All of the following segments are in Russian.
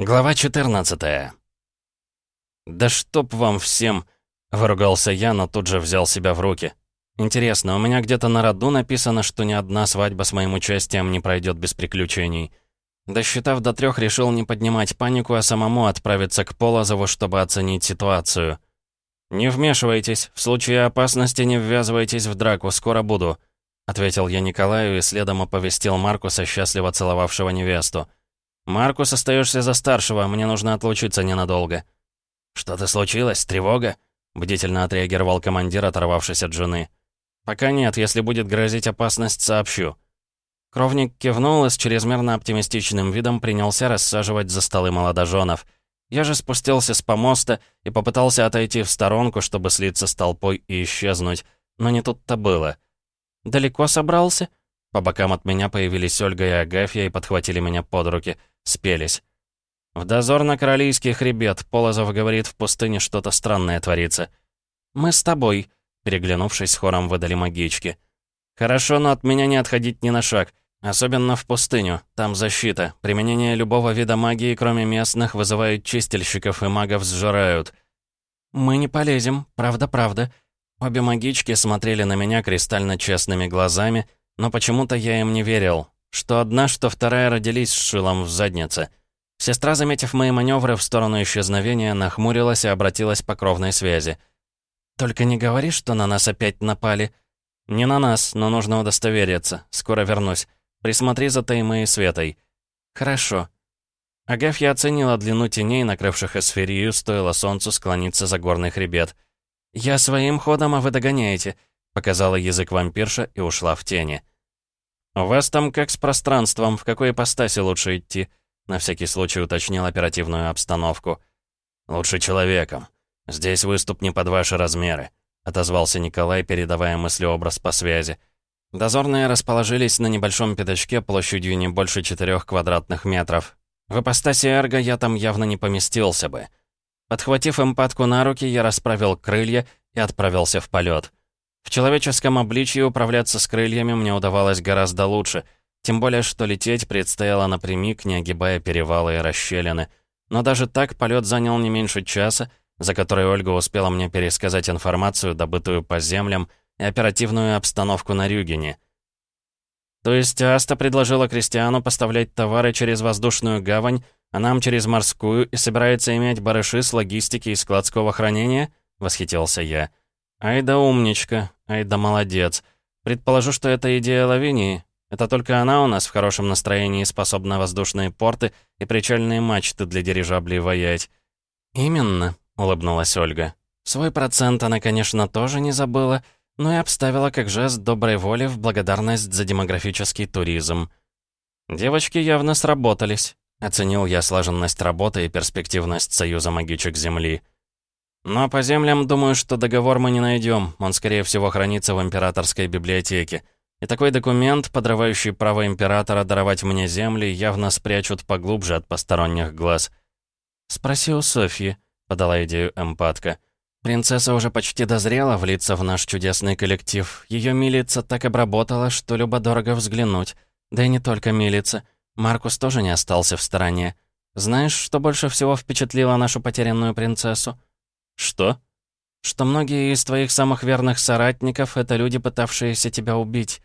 Глава 14 «Да чтоб вам всем!» — выругался я, но тут же взял себя в руки. «Интересно, у меня где-то на роду написано, что ни одна свадьба с моим участием не пройдет без приключений». Досчитав до трех, решил не поднимать панику, а самому отправиться к Полозову, чтобы оценить ситуацию. «Не вмешивайтесь. В случае опасности не ввязывайтесь в драку. Скоро буду», — ответил я Николаю и следом оповестил Маркуса, счастливо целовавшего невесту. «Маркус, остаешься за старшего, мне нужно отлучиться ненадолго». «Что-то случилось? Тревога?» — бдительно отреагировал командир, оторвавшись от жены. «Пока нет, если будет грозить опасность, сообщу». Кровник кивнул и с чрезмерно оптимистичным видом принялся рассаживать за столы молодоженов. Я же спустился с помоста и попытался отойти в сторонку, чтобы слиться с толпой и исчезнуть, но не тут-то было. «Далеко собрался?» По бокам от меня появились Ольга и Агафья и подхватили меня под руки — Спелись. «В дозор на Королийский хребет. Полозов говорит, в пустыне что-то странное творится». «Мы с тобой», — переглянувшись, хором выдали магички. «Хорошо, но от меня не отходить ни на шаг. Особенно в пустыню. Там защита. Применение любого вида магии, кроме местных, вызывает чистильщиков и магов сжирают». «Мы не полезем. Правда-правда». Обе магички смотрели на меня кристально честными глазами, но почему-то я им не верил. Что одна, что вторая родились с шилом в заднице. Сестра, заметив мои маневры в сторону исчезновения, нахмурилась и обратилась по кровной связи. «Только не говори, что на нас опять напали». «Не на нас, но нужно удостовериться. Скоро вернусь. Присмотри за Таймой и Светой». «Хорошо». Агафья оценила длину теней, накрывших эсферию, стоило солнцу склониться за горный хребет. «Я своим ходом, а вы догоняете», — показала язык вампирша и ушла в тени. «У вас там как с пространством, в какой ипостаси лучше идти?» На всякий случай уточнил оперативную обстановку. «Лучше человеком. Здесь выступ не под ваши размеры», отозвался Николай, передавая мыслеобраз по связи. Дозорные расположились на небольшом пятачке площадью не больше четырех квадратных метров. В ипостаси эрго я там явно не поместился бы. Подхватив эмпатку на руки, я расправил крылья и отправился в полет. В человеческом обличии управляться с крыльями мне удавалось гораздо лучше, тем более что лететь предстояло напрямик, не огибая перевалы и расщелины. Но даже так полет занял не меньше часа, за который Ольга успела мне пересказать информацию, добытую по землям, и оперативную обстановку на Рюгене. То есть Аста предложила Кристиану поставлять товары через воздушную гавань, а нам через морскую, и собирается иметь барыши с логистики и складского хранения? Восхитился я. Ай да умничка, ай да молодец. Предположу, что это идея Лавинии. Это только она у нас в хорошем настроении способна воздушные порты и причальные мачты для дирижаблей воять. «Именно», — улыбнулась Ольга. «Свой процент она, конечно, тоже не забыла, но и обставила как жест доброй воли в благодарность за демографический туризм. Девочки явно сработались», — оценил я слаженность работы и перспективность Союза магичек Земли. Но по землям, думаю, что договор мы не найдем. Он, скорее всего, хранится в императорской библиотеке. И такой документ, подрывающий право императора даровать мне земли, явно спрячут поглубже от посторонних глаз. «Спроси у Софьи», — подала идею эмпатка. «Принцесса уже почти дозрела влиться в наш чудесный коллектив. Ее милица так обработала, что любо-дорого взглянуть. Да и не только милица. Маркус тоже не остался в стороне. Знаешь, что больше всего впечатлило нашу потерянную принцессу?» «Что?» «Что многие из твоих самых верных соратников — это люди, пытавшиеся тебя убить».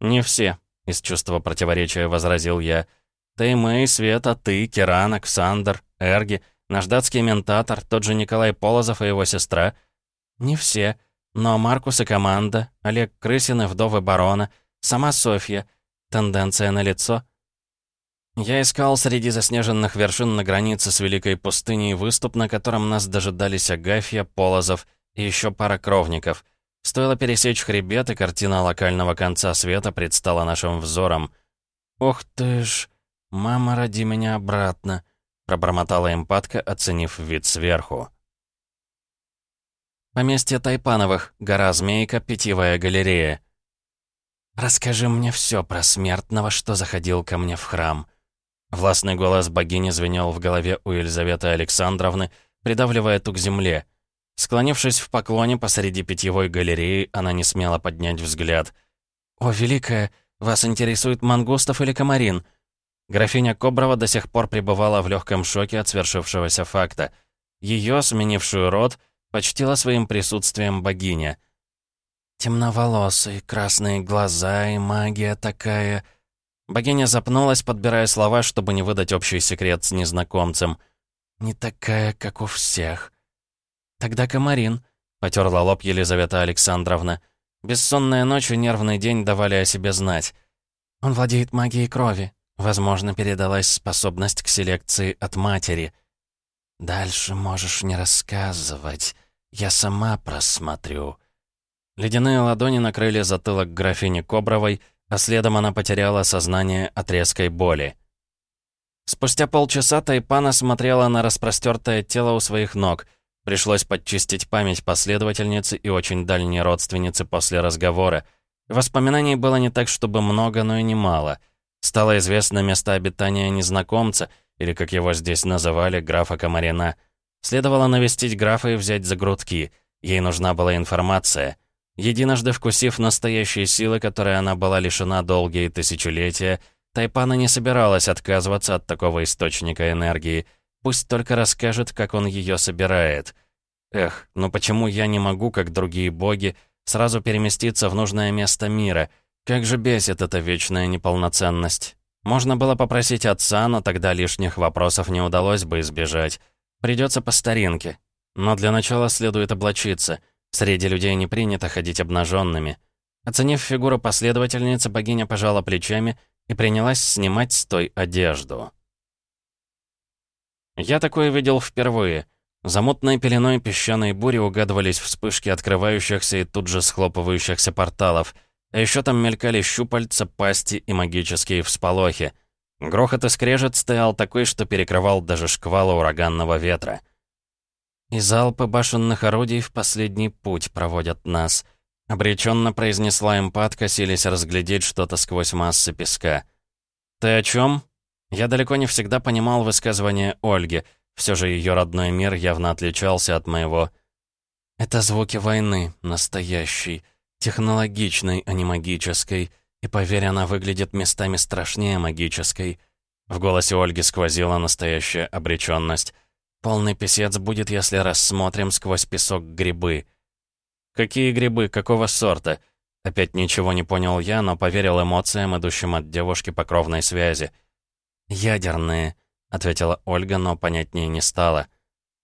«Не все», — из чувства противоречия возразил я. «Ты, Мэй, Света, ты, Керан, Александр, Эрги, наш датский ментатор, тот же Николай Полозов и его сестра». «Не все. Но Маркус и команда, Олег Крысин и вдовы барона, сама Софья. Тенденция на лицо. Я искал среди заснеженных вершин на границе с Великой пустыней выступ, на котором нас дожидались Агафья, Полозов и еще пара кровников. Стоило пересечь хребет, и картина локального конца света предстала нашим взором. «Ох ты ж! Мама, роди меня обратно!» — пробормотала эмпатка, оценив вид сверху. Поместье Тайпановых, гора Змейка, питьевая галерея. «Расскажи мне все про смертного, что заходил ко мне в храм», Властный голос богини звенел в голове у Елизаветы Александровны, придавливая ту к земле. Склонившись в поклоне посреди питьевой галереи, она не смела поднять взгляд. «О, Великая, вас интересует мангустов или комарин?» Графиня Коброва до сих пор пребывала в легком шоке от свершившегося факта. Ее, сменившую род, почтила своим присутствием богиня. «Темноволосый, красные глаза и магия такая...» Богиня запнулась, подбирая слова, чтобы не выдать общий секрет с незнакомцем. «Не такая, как у всех». «Тогда Комарин», — потерла лоб Елизавета Александровна. Бессонная ночь и нервный день давали о себе знать. «Он владеет магией крови. Возможно, передалась способность к селекции от матери». «Дальше можешь не рассказывать. Я сама просмотрю». Ледяные ладони накрыли затылок графини Кобровой, а следом она потеряла сознание от резкой боли. Спустя полчаса Тайпана смотрела на распростертое тело у своих ног. Пришлось подчистить память последовательницы и очень дальней родственницы после разговора. Воспоминаний было не так, чтобы много, но и немало. Стало известно место обитания незнакомца, или, как его здесь называли, графа Комарина. Следовало навестить графа и взять за грудки. Ей нужна была информация. Единожды вкусив настоящей силы, которой она была лишена долгие тысячелетия, Тайпана не собиралась отказываться от такого источника энергии. Пусть только расскажет, как он ее собирает. Эх, ну почему я не могу, как другие боги, сразу переместиться в нужное место мира? Как же бесит эта вечная неполноценность. Можно было попросить отца, но тогда лишних вопросов не удалось бы избежать. Придется по старинке. Но для начала следует облачиться — Среди людей не принято ходить обнаженными. Оценив фигуру последовательницы, богиня пожала плечами и принялась снимать с той одежду. Я такое видел впервые. За мутной пеленой песчаной бури угадывались вспышки открывающихся и тут же схлопывающихся порталов. А еще там мелькали щупальца, пасти и магические всполохи. Грохот и скрежет стоял такой, что перекрывал даже шквалы ураганного ветра. «И залпы башенных орудий в последний путь проводят нас», — обреченно произнесла эмпатка, силясь разглядеть что-то сквозь массы песка. «Ты о чем? Я далеко не всегда понимал высказывание Ольги, все же ее родной мир явно отличался от моего. Это звуки войны, настоящей, технологичной, а не магической, и, поверь, она выглядит местами страшнее магической». В голосе Ольги сквозила настоящая обреченность. Полный писец будет, если рассмотрим сквозь песок грибы. Какие грибы? Какого сорта? Опять ничего не понял я, но поверил эмоциям, идущим от девушки по кровной связи. «Ядерные», — ответила Ольга, но понятнее не стало.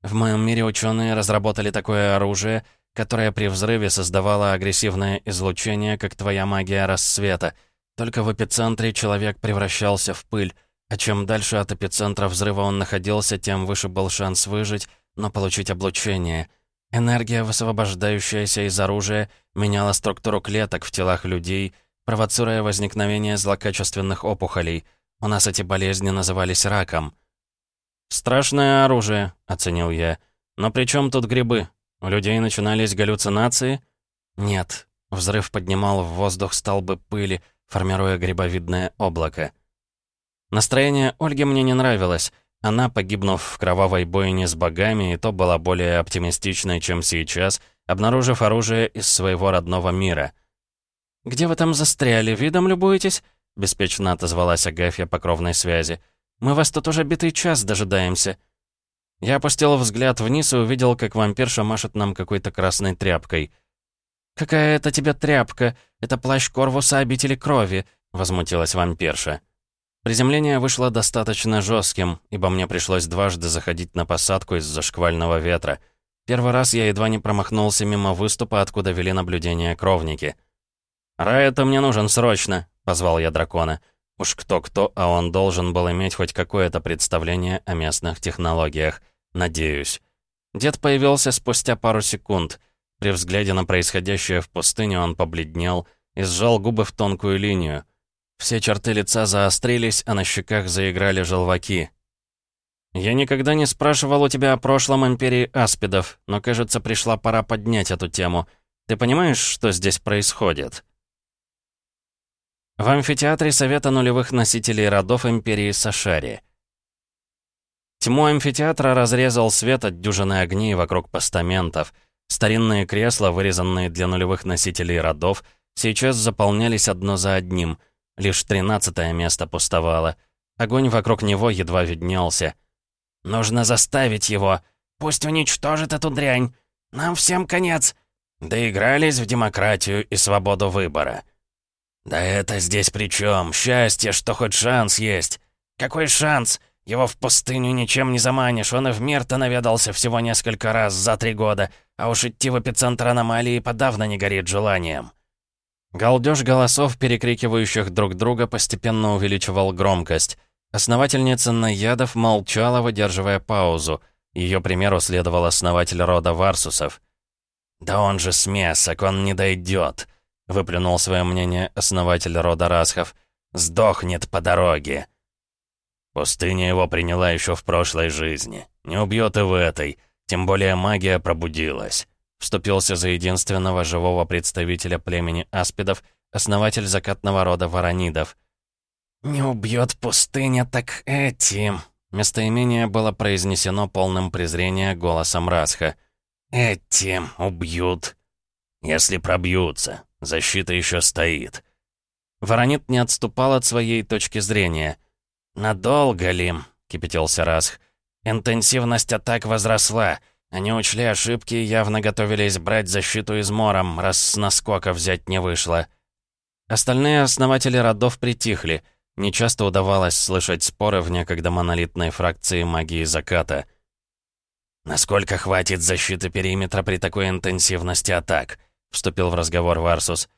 «В моем мире ученые разработали такое оружие, которое при взрыве создавало агрессивное излучение, как твоя магия рассвета. Только в эпицентре человек превращался в пыль, а чем дальше от эпицентра взрыва он находился, тем выше был шанс выжить, но получить облучение. Энергия, высвобождающаяся из оружия, меняла структуру клеток в телах людей, провоцируя возникновение злокачественных опухолей. У нас эти болезни назывались раком. «Страшное оружие», — оценил я. «Но при чем тут грибы? У людей начинались галлюцинации?» «Нет». Взрыв поднимал в воздух столбы пыли, формируя грибовидное облако. Настроение Ольги мне не нравилось. Она, погибнув в кровавой бойне с богами, и то была более оптимистичной, чем сейчас, обнаружив оружие из своего родного мира. «Где вы там застряли? Видом любуетесь?» — беспечно отозвалась Агафья по кровной связи. «Мы вас тут уже битый час дожидаемся». Я опустил взгляд вниз и увидел, как вампирша машет нам какой-то красной тряпкой. «Какая это тебе тряпка? Это плащ Корвуса обители крови», — возмутилась вампирша. Приземление вышло достаточно жестким, ибо мне пришлось дважды заходить на посадку из-за шквального ветра. Первый раз я едва не промахнулся мимо выступа, откуда вели наблюдение кровники. «Рай, это мне нужен срочно», — позвал я дракона. Уж кто-кто, а он должен был иметь хоть какое-то представление о местных технологиях. Надеюсь. Дед появился спустя пару секунд. При взгляде на происходящее в пустыне он побледнел и сжал губы в тонкую линию. Все черты лица заострились, а на щеках заиграли желваки. «Я никогда не спрашивал у тебя о прошлом Империи Аспидов, но, кажется, пришла пора поднять эту тему. Ты понимаешь, что здесь происходит?» В амфитеатре Совета нулевых носителей родов Империи Сашари. Тьму амфитеатра разрезал свет от дюжины огней вокруг постаментов. Старинные кресла, вырезанные для нулевых носителей родов, сейчас заполнялись одно за одним — Лишь тринадцатое место пустовало. Огонь вокруг него едва виднелся. «Нужно заставить его. Пусть уничтожит эту дрянь. Нам всем конец». Доигрались в демократию и свободу выбора. «Да это здесь при чем? Счастье, что хоть шанс есть». «Какой шанс? Его в пустыню ничем не заманишь. Он и в мир-то наведался всего несколько раз за три года. А уж идти в эпицентр аномалии подавно не горит желанием». Галдёж голосов, перекрикивающих друг друга, постепенно увеличивал громкость. Основательница Наядов молчала, выдерживая паузу. Ее примеру следовал основатель рода Варсусов. «Да он же смесок, он не дойдет», — выплюнул свое мнение основатель рода Расхов. «Сдохнет по дороге». Пустыня его приняла еще в прошлой жизни. Не убьет и в этой. Тем более магия пробудилась. Вступился за единственного живого представителя племени аспидов, основатель закатного рода воронидов. «Не убьет пустыня, так этим...» Местоимение было произнесено полным презрения голосом Расха. «Этим убьют. Если пробьются, защита еще стоит». Воронит не отступал от своей точки зрения. «Надолго ли?» — кипятился Расх. «Интенсивность атак возросла. Они учли ошибки и явно готовились брать защиту измором, раз с наскока взять не вышло». Остальные основатели родов притихли — Нечасто удавалось слышать споры в некогда монолитной фракции магии заката. «Насколько хватит защиты периметра при такой интенсивности атак?» — вступил в разговор Варсус.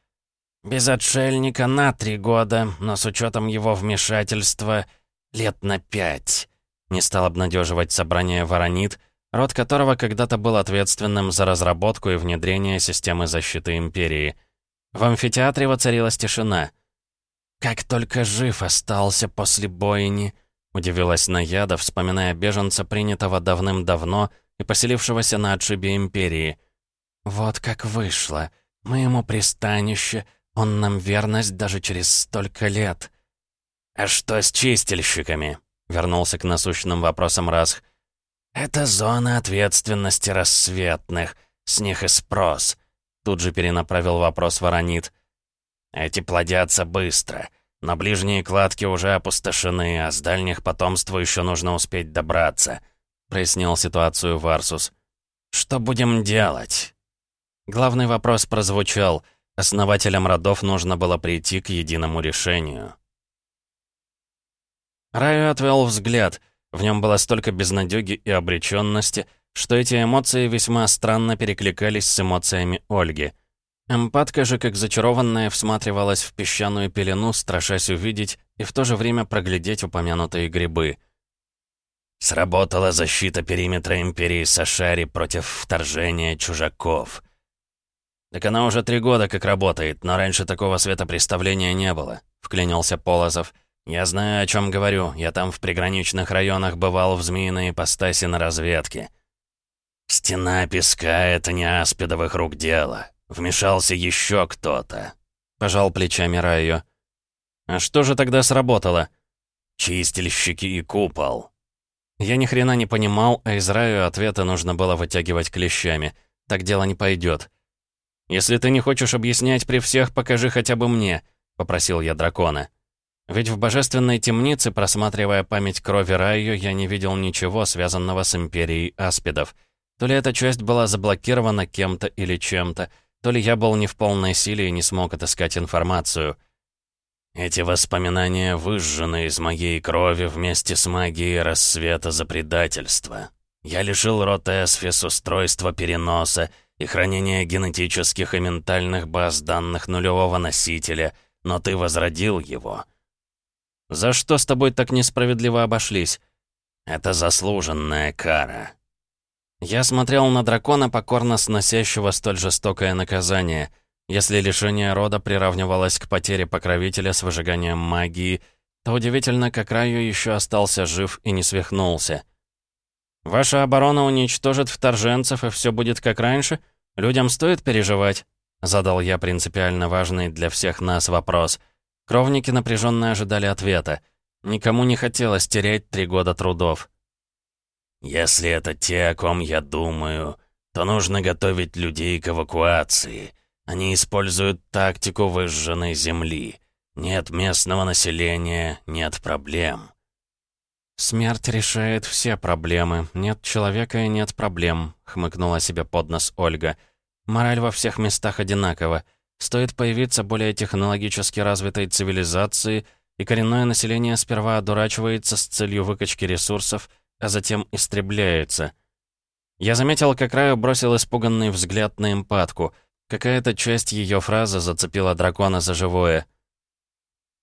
«Без отшельника на три года, но с учетом его вмешательства лет на пять». Не стал обнадеживать собрание Воронит, род которого когда-то был ответственным за разработку и внедрение системы защиты Империи. В амфитеатре воцарилась тишина — «Как только жив остался после бойни», — удивилась Наяда, вспоминая беженца, принятого давным-давно и поселившегося на отшибе Империи. «Вот как вышло. Мы ему пристанище, он нам верность даже через столько лет». «А что с чистильщиками?» — вернулся к насущным вопросам Расх. «Это зона ответственности рассветных, с них и спрос», — тут же перенаправил вопрос Воронит. Эти плодятся быстро. Но ближние кладки уже опустошены, а с дальних потомству еще нужно успеть добраться», — прояснил ситуацию Варсус. «Что будем делать?» Главный вопрос прозвучал. Основателям родов нужно было прийти к единому решению. Раю отвел взгляд. В нем было столько безнадёги и обречённости, что эти эмоции весьма странно перекликались с эмоциями Ольги. Эмпатка же, как зачарованная, всматривалась в песчаную пелену, страшась увидеть и в то же время проглядеть упомянутые грибы. Сработала защита периметра Империи Сашари против вторжения чужаков. «Так она уже три года как работает, но раньше такого светопреставления не было», — вклинился Полозов. «Я знаю, о чем говорю. Я там в приграничных районах бывал в змеиной ипостаси на разведке». «Стена песка — это не аспидовых рук дело. Вмешался еще кто-то. Пожал плечами Райо. А что же тогда сработало? Чистильщики и купол. Я ни хрена не понимал, а из Райо ответа нужно было вытягивать клещами. Так дело не пойдет. «Если ты не хочешь объяснять при всех, покажи хотя бы мне», — попросил я дракона. Ведь в божественной темнице, просматривая память крови Райо, я не видел ничего, связанного с Империей Аспидов. То ли эта часть была заблокирована кем-то или чем-то, то ли я был не в полной силе и не смог отыскать информацию. Эти воспоминания выжжены из моей крови вместе с магией рассвета за предательство. Я лишил рот Эсфис устройства переноса и хранения генетических и ментальных баз данных нулевого носителя, но ты возродил его. За что с тобой так несправедливо обошлись? Это заслуженная кара. Я смотрел на дракона, покорно сносящего столь жестокое наказание. Если лишение рода приравнивалось к потере покровителя с выжиганием магии, то удивительно, как Раю еще остался жив и не свихнулся. «Ваша оборона уничтожит вторженцев, и все будет как раньше? Людям стоит переживать?» Задал я принципиально важный для всех нас вопрос. Кровники напряженно ожидали ответа. Никому не хотелось терять три года трудов. «Если это те, о ком я думаю, то нужно готовить людей к эвакуации. Они используют тактику выжженной земли. Нет местного населения, нет проблем. «Смерть решает все проблемы. Нет человека и нет проблем», — хмыкнула себе под нос Ольга. «Мораль во всех местах одинакова. Стоит появиться более технологически развитой цивилизации, и коренное население сперва одурачивается с целью выкачки ресурсов, а затем истребляется». Я заметил, как Раю бросил испуганный взгляд на эмпатку. Какая-то часть ее фразы зацепила дракона за живое.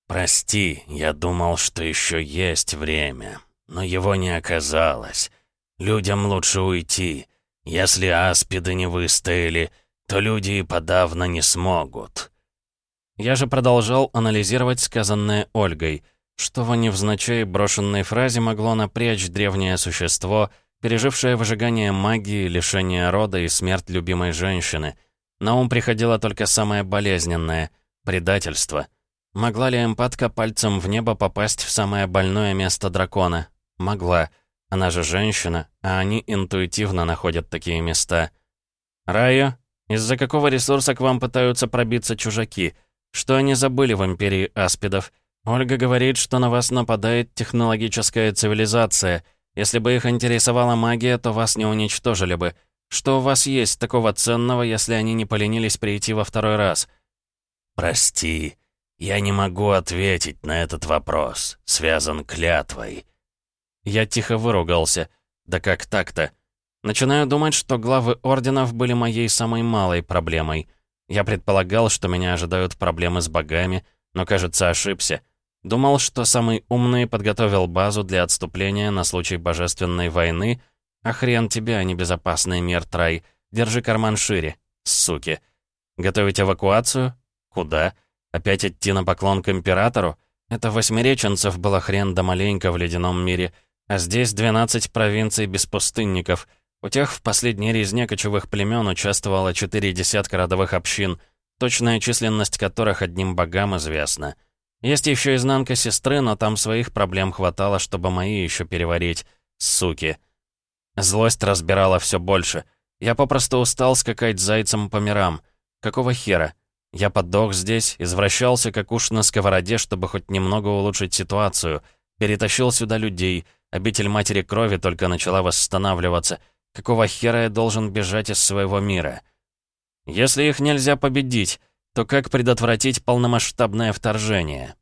«Прости, я думал, что еще есть время», но его не оказалось. Людям лучше уйти. Если аспиды не выстояли, то люди и подавно не смогут. Я же продолжал анализировать сказанное Ольгой. Что в невзначай брошенной фразе могло напрячь древнее существо, пережившее выжигание магии, лишение рода и смерть любимой женщины. На ум приходило только самое болезненное — предательство. Могла ли эмпатка пальцем в небо попасть в самое больное место дракона? Могла. Она же женщина, а они интуитивно находят такие места. Райо, из-за какого ресурса к вам пытаются пробиться чужаки? Что они забыли в Империи Аспидов? Ольга говорит, что на вас нападает технологическая цивилизация. Если бы их интересовала магия, то вас не уничтожили бы. Что у вас есть такого ценного, если они не поленились прийти во второй раз? Прости, я не могу ответить на этот вопрос. Связан клятвой. Я тихо выругался. Да как так-то? Начинаю думать, что главы орденов были моей самой малой проблемой. Я предполагал, что меня ожидают проблемы с богами, но, кажется, ошибся. Думал, что самый умный подготовил базу для отступления на случай божественной войны, а хрен тебе, а не безопасный мир, Трай. Держи карман шире, суки. Готовить эвакуацию? Куда? Опять идти на поклон к императору? Это восьмиреченцев было хрен да маленько в ледяном мире — а здесь 12 провинций без пустынников. У тех в последней резне кочевых племен участвовало четыре десятка родовых общин, точная численность которых одним богам известна. Есть еще изнанка сестры, но там своих проблем хватало, чтобы мои еще переварить. Суки. Злость разбирала все больше. Я попросту устал скакать зайцем по мирам. Какого хера? Я подох здесь, извращался как уж на сковороде, чтобы хоть немного улучшить ситуацию. Перетащил сюда людей — Обитель Матери Крови только начала восстанавливаться. Какого хера я должен бежать из своего мира? Если их нельзя победить, то как предотвратить полномасштабное вторжение?